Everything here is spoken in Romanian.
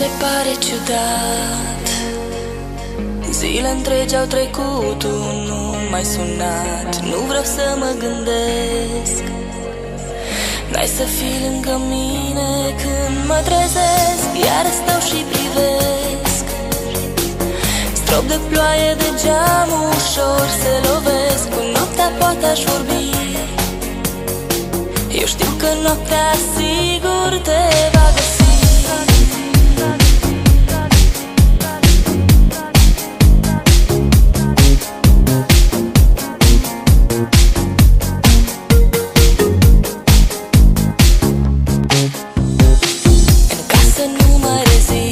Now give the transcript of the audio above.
se pare ciudat. Zile întregi au trecut, tu nu mai sunat. Nu vreau să mă gândesc. N-ai să fii lângă mine când mă trezesc. Iar stau și privesc. Strop de ploaie de geam ușor se lovesc. Cu noaptea poate aș vorbi. Eu știu că noaptea sigur te va găsi Ea